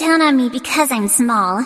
down on me because I'm small.